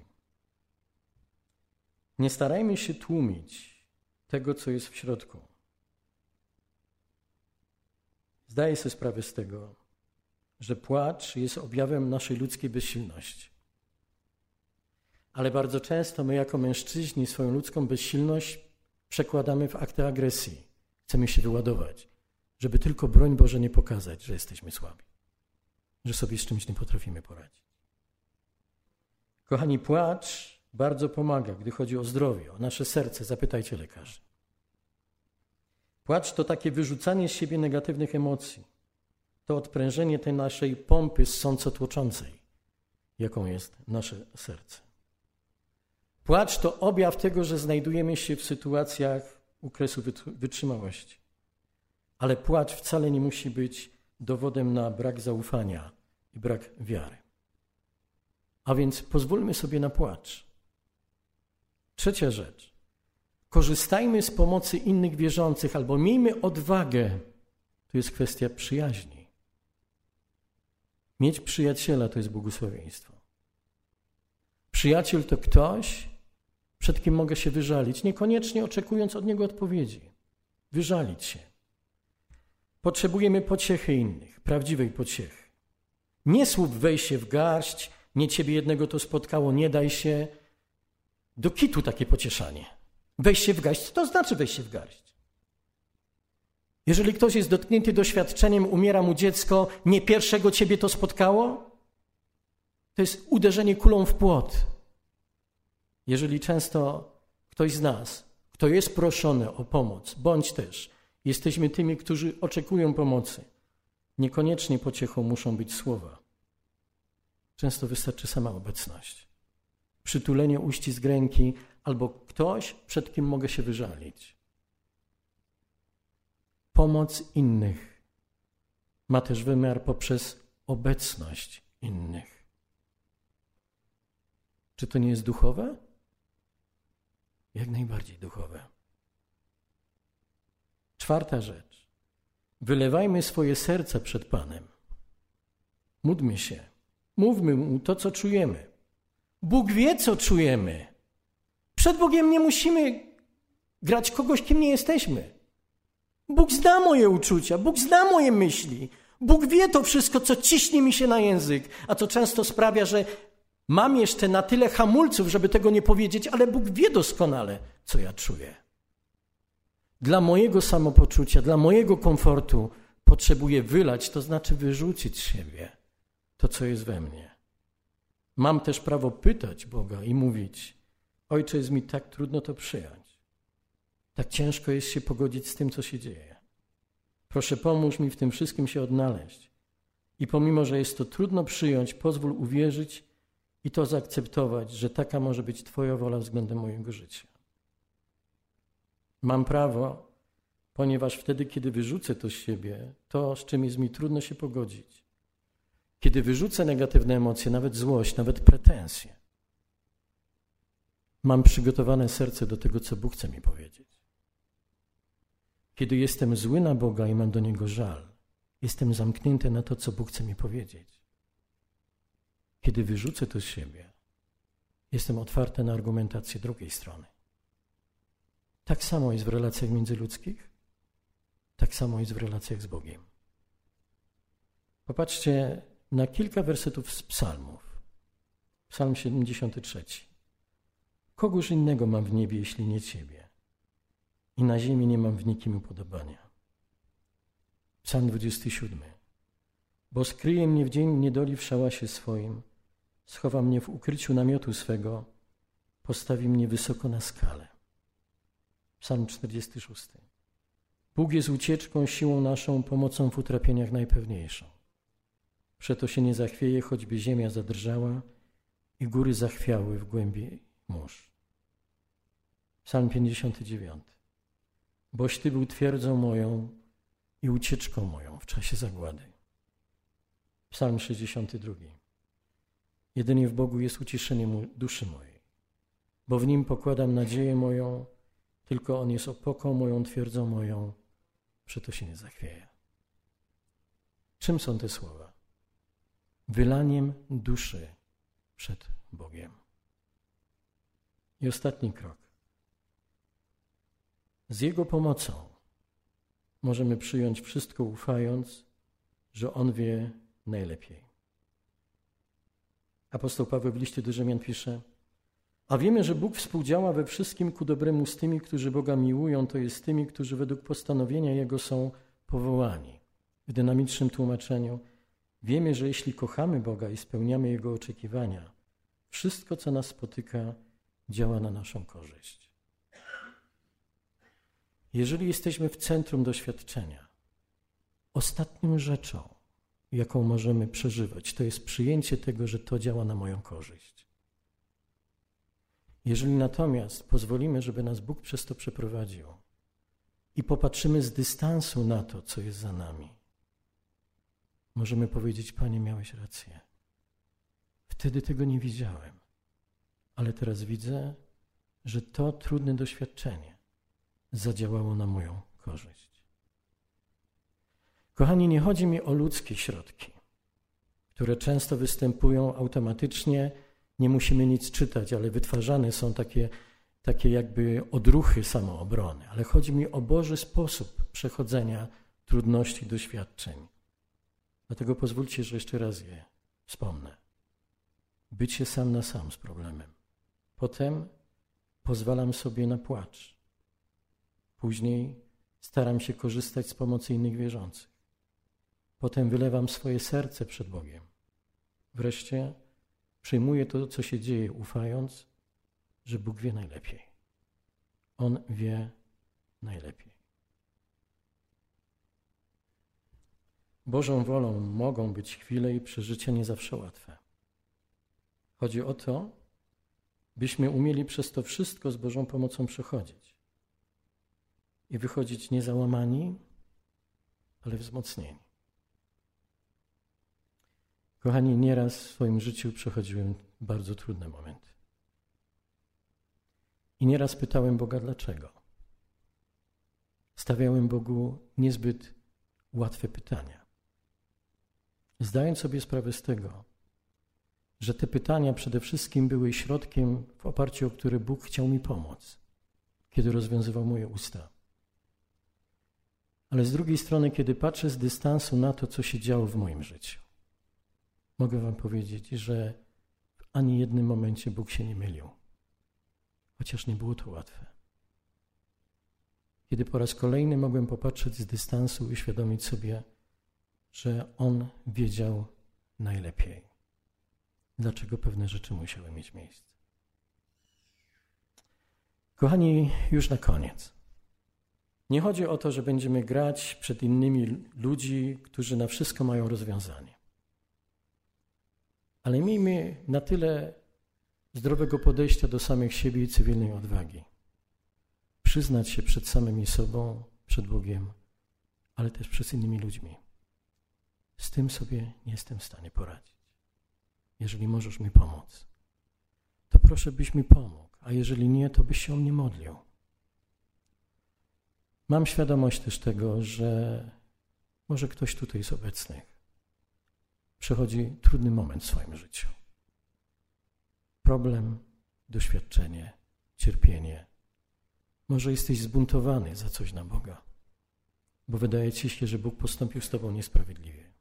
nie starajmy się tłumić tego, co jest w środku. Zdaję sobie sprawę z tego, że płacz jest objawem naszej ludzkiej bezsilności. Ale bardzo często my, jako mężczyźni, swoją ludzką bezsilność przekładamy w akty agresji. Chcemy się wyładować, żeby tylko broń Boże nie pokazać, że jesteśmy słabi, że sobie z czymś nie potrafimy poradzić. Kochani, płacz bardzo pomaga, gdy chodzi o zdrowie, o nasze serce. Zapytajcie lekarzy. Płacz to takie wyrzucanie z siebie negatywnych emocji. To odprężenie tej naszej pompy sącotłoczącej, jaką jest nasze serce. Płacz to objaw tego, że znajdujemy się w sytuacjach ukresu wytrzymałości. Ale płacz wcale nie musi być dowodem na brak zaufania i brak wiary. A więc pozwólmy sobie na płacz. Trzecia rzecz. Korzystajmy z pomocy innych wierzących albo miejmy odwagę. To jest kwestia przyjaźni. Mieć przyjaciela to jest błogosławieństwo. Przyjaciel to ktoś, przed kim mogę się wyżalić, niekoniecznie oczekując od niego odpowiedzi. Wyżalić się. Potrzebujemy pociechy innych, prawdziwej pociechy. Nie słów weź się w garść, nie ciebie jednego to spotkało, nie daj się. Do kitu takie pocieszanie. Wejść się w garść. Co to znaczy wejść się w garść? Jeżeli ktoś jest dotknięty doświadczeniem, umiera mu dziecko, nie pierwszego ciebie to spotkało? To jest uderzenie kulą w płot. Jeżeli często ktoś z nas, kto jest proszony o pomoc, bądź też jesteśmy tymi, którzy oczekują pomocy, niekoniecznie pociechą muszą być słowa. Często wystarczy sama obecność, przytulenie, uścisk ręki albo ktoś, przed kim mogę się wyżalić. Pomoc innych ma też wymiar poprzez obecność innych. Czy to nie jest duchowe? Jak najbardziej duchowe. Czwarta rzecz. Wylewajmy swoje serce przed Panem. Módlmy się. Mówmy Mu to, co czujemy. Bóg wie, co czujemy. Przed Bogiem nie musimy grać kogoś, kim nie jesteśmy. Bóg zna moje uczucia, Bóg zna moje myśli. Bóg wie to wszystko, co ciśnie mi się na język, a to często sprawia, że mam jeszcze na tyle hamulców, żeby tego nie powiedzieć, ale Bóg wie doskonale, co ja czuję. Dla mojego samopoczucia, dla mojego komfortu potrzebuję wylać, to znaczy wyrzucić z siebie to, co jest we mnie. Mam też prawo pytać Boga i mówić: Ojcze, jest mi tak trudno to przyjąć. Tak ciężko jest się pogodzić z tym, co się dzieje. Proszę, pomóż mi w tym wszystkim się odnaleźć. I pomimo, że jest to trudno przyjąć, pozwól uwierzyć i to zaakceptować, że taka może być Twoja wola względem mojego życia. Mam prawo, ponieważ wtedy, kiedy wyrzucę to z siebie, to, z czym jest mi trudno się pogodzić, kiedy wyrzucę negatywne emocje, nawet złość, nawet pretensje, mam przygotowane serce do tego, co Bóg chce mi powiedzieć. Kiedy jestem zły na Boga i mam do Niego żal, jestem zamknięty na to, co Bóg chce mi powiedzieć. Kiedy wyrzucę to z siebie, jestem otwarty na argumentację drugiej strony. Tak samo jest w relacjach międzyludzkich, tak samo jest w relacjach z Bogiem. Popatrzcie na kilka wersetów z psalmów. Psalm 73. Kogoż innego mam w niebie, jeśli nie Ciebie? I na ziemi nie mam w nikim upodobania. Psalm 27. Bo skryje mnie w dzień niedoli w szałasie swoim, schowa mnie w ukryciu namiotu swego, postawi mnie wysoko na skale. Psalm 46. Bóg jest ucieczką, siłą naszą, pomocą w utrapieniach najpewniejszą. Przeto się nie zachwieje, choćby ziemia zadrżała i góry zachwiały w głębi mórz. Psalm 59. Boś Ty był twierdzą moją i ucieczką moją w czasie zagłady. Psalm 62. Jedynie w Bogu jest uciszenie duszy mojej, bo w Nim pokładam nadzieję moją, tylko On jest opoką moją, twierdzą moją, przeto się nie zachwieje. Czym są te słowa? Wylaniem duszy przed Bogiem. I ostatni krok. Z Jego pomocą możemy przyjąć wszystko, ufając, że On wie najlepiej. Apostoł Paweł w liście do Rzymian pisze: A wiemy, że Bóg współdziała we wszystkim ku dobremu z tymi, którzy Boga miłują, to jest tymi, którzy według postanowienia Jego są powołani. W dynamicznym tłumaczeniu wiemy, że jeśli kochamy Boga i spełniamy Jego oczekiwania, wszystko, co nas spotyka, działa na naszą korzyść. Jeżeli jesteśmy w centrum doświadczenia, ostatnią rzeczą, jaką możemy przeżywać, to jest przyjęcie tego, że to działa na moją korzyść. Jeżeli natomiast pozwolimy, żeby nas Bóg przez to przeprowadził i popatrzymy z dystansu na to, co jest za nami, możemy powiedzieć: Panie, miałeś rację. Wtedy tego nie widziałem, ale teraz widzę, że to trudne doświadczenie zadziałało na moją korzyść. Kochani, nie chodzi mi o ludzkie środki, które często występują automatycznie, nie musimy nic czytać, ale wytwarzane są takie, takie jakby odruchy samoobrony. Ale chodzi mi o Boży sposób przechodzenia trudności, doświadczeń. Dlatego pozwólcie, że jeszcze raz je wspomnę. Bycie sam na sam z problemem. Potem pozwalam sobie na płacz. Później staram się korzystać z pomocy innych wierzących. Potem wylewam swoje serce przed Bogiem. Wreszcie przyjmuję to, co się dzieje, ufając, że Bóg wie najlepiej. On wie najlepiej. Bożą wolą mogą być chwile i przeżycia nie zawsze łatwe. Chodzi o to, byśmy umieli przez to wszystko z Bożą pomocą przechodzić i wychodzić nie załamani, ale wzmocnieni. Kochani, nieraz w swoim życiu przechodziłem bardzo trudne momenty. I nieraz pytałem Boga dlaczego. Stawiałem Bogu niezbyt łatwe pytania. Zdając sobie sprawę z tego, że te pytania przede wszystkim były środkiem, w oparciu o który Bóg chciał mi pomóc, kiedy rozwiązywał moje usta. Ale z drugiej strony, kiedy patrzę z dystansu na to, co się działo w moim życiu, mogę Wam powiedzieć, że w ani jednym momencie Bóg się nie mylił, chociaż nie było to łatwe. Kiedy po raz kolejny mogłem popatrzeć z dystansu i uświadomić sobie, że On wiedział najlepiej, dlaczego pewne rzeczy musiały mieć miejsce. Kochani, już na koniec. Nie chodzi o to, że będziemy grać przed innymi ludzi, którzy na wszystko mają rozwiązanie. Ale miejmy na tyle zdrowego podejścia do samych siebie i cywilnej odwagi. Przyznać się przed samymi sobą, przed Bogiem, ale też przed innymi ludźmi. Z tym sobie nie jestem w stanie poradzić. Jeżeli możesz mi pomóc, to proszę, byś mi pomógł, a jeżeli nie, to byś się o mnie modlił. Mam świadomość też tego, że może ktoś tutaj z obecnych przechodzi trudny moment w swoim życiu. Problem, doświadczenie, cierpienie. Może jesteś zbuntowany za coś na Boga, bo wydaje ci się, że Bóg postąpił z tobą niesprawiedliwie.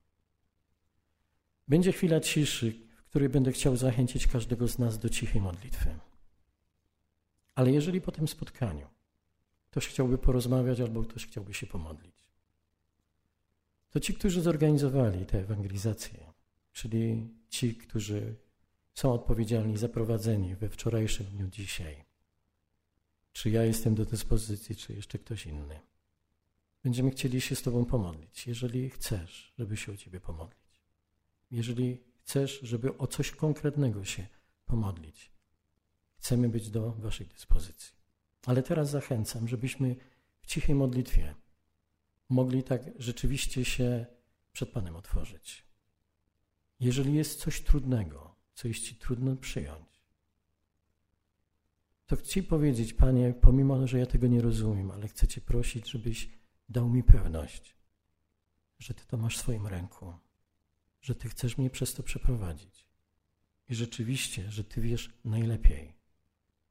Będzie chwila ciszy, w której będę chciał zachęcić każdego z nas do cichej modlitwy. Ale jeżeli po tym spotkaniu ktoś chciałby porozmawiać albo ktoś chciałby się pomodlić, to ci, którzy zorganizowali tę ewangelizację, czyli ci, którzy są odpowiedzialni za prowadzenie we wczorajszym dniu dzisiaj, czy ja jestem do dyspozycji, czy jeszcze ktoś inny, będziemy chcieli się z Tobą pomodlić, jeżeli chcesz, żeby się o Ciebie pomodlić. Jeżeli chcesz, żeby o coś konkretnego się pomodlić, chcemy być do Waszej dyspozycji. Ale teraz zachęcam, żebyśmy w cichej modlitwie mogli tak rzeczywiście się przed Panem otworzyć. Jeżeli jest coś trudnego, co jest Ci trudno przyjąć, to chcę powiedzieć, Panie, pomimo, że ja tego nie rozumiem, ale chcę Cię prosić, żebyś dał mi pewność, że Ty to masz w swoim ręku, że Ty chcesz mnie przez to przeprowadzić. I rzeczywiście, że Ty wiesz najlepiej.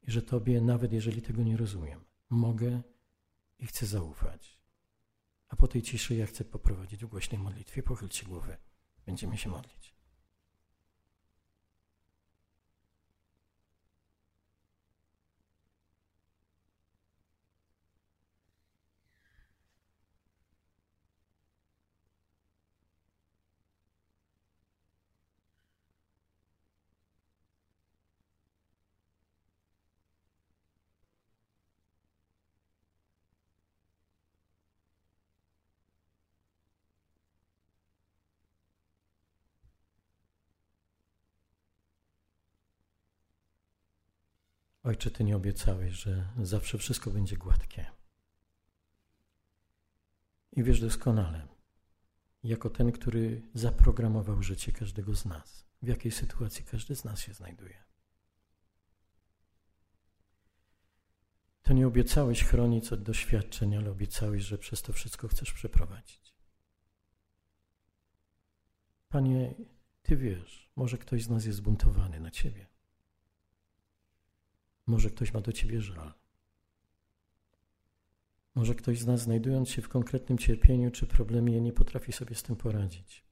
I że Tobie, nawet jeżeli tego nie rozumiem, mogę i chcę zaufać. A po tej ciszy ja chcę poprowadzić w głośnej modlitwie. Pochylcie głowy. Będziemy się modlić. Ojcze, Ty nie obiecałeś, że zawsze wszystko będzie gładkie. I wiesz doskonale, jako ten, który zaprogramował życie każdego z nas, w jakiej sytuacji każdy z nas się znajduje. To nie obiecałeś chronić od doświadczeń, ale obiecałeś, że przez to wszystko chcesz przeprowadzić. Panie, Ty wiesz, może ktoś z nas jest zbuntowany na Ciebie. Może ktoś ma do ciebie żal. Może ktoś z nas, znajdując się w konkretnym cierpieniu czy problemie, nie potrafi sobie z tym poradzić.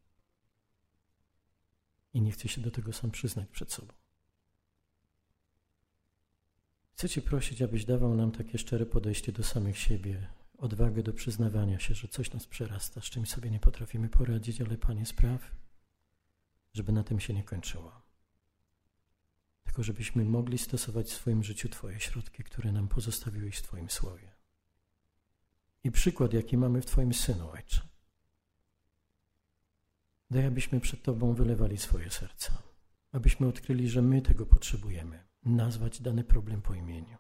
I nie chce się do tego sam przyznać przed sobą. Chcę Cię prosić, abyś dawał nam takie szczere podejście do samych siebie, odwagę do przyznawania się, że coś nas przerasta, z czymś sobie nie potrafimy poradzić, ale Panie spraw, żeby na tym się nie kończyło tylko żebyśmy mogli stosować w swoim życiu Twoje środki, które nam pozostawiłeś w Twoim słowie. I przykład, jaki mamy w Twoim Synu, Ojcze. Daj, abyśmy przed Tobą wylewali swoje serca, abyśmy odkryli, że my tego potrzebujemy, nazwać dany problem po imieniu.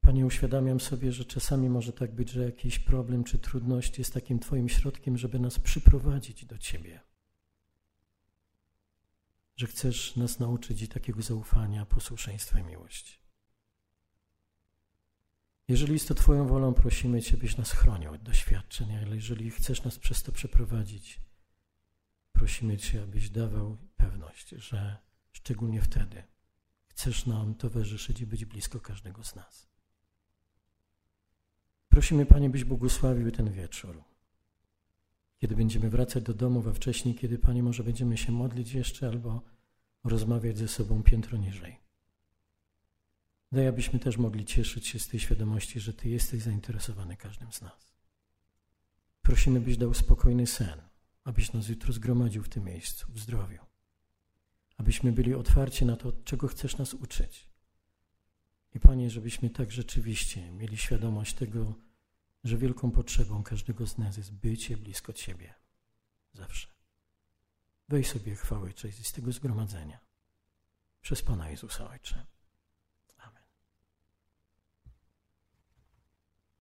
Panie, uświadamiam sobie, że czasami może tak być, że jakiś problem czy trudność jest takim Twoim środkiem, żeby nas przyprowadzić do Ciebie. Że chcesz nas nauczyć i takiego zaufania, posłuszeństwa i miłości. Jeżeli jest to Twoją wolą, prosimy Cię, byś nas chronił od doświadczeń, ale jeżeli chcesz nas przez to przeprowadzić, prosimy Cię, abyś dawał pewność, że szczególnie wtedy chcesz nam towarzyszyć i być blisko każdego z nas. Prosimy, Panie, byś błogosławił ten wieczór. Kiedy będziemy wracać do domu, a wcześniej, kiedy, Panie, może będziemy się modlić jeszcze albo rozmawiać ze sobą piętro niżej. Daj, abyśmy też mogli cieszyć się z tej świadomości, że Ty jesteś zainteresowany każdym z nas. Prosimy, byś dał spokojny sen, abyś nas jutro zgromadził w tym miejscu, w zdrowiu. Abyśmy byli otwarci na to, czego chcesz nas uczyć. I Panie, żebyśmy tak rzeczywiście mieli świadomość tego, że wielką potrzebą każdego z nas jest bycie blisko Ciebie. Zawsze. Weź sobie chwałę i cześć z tego zgromadzenia. Przez Pana Jezusa Ojcze.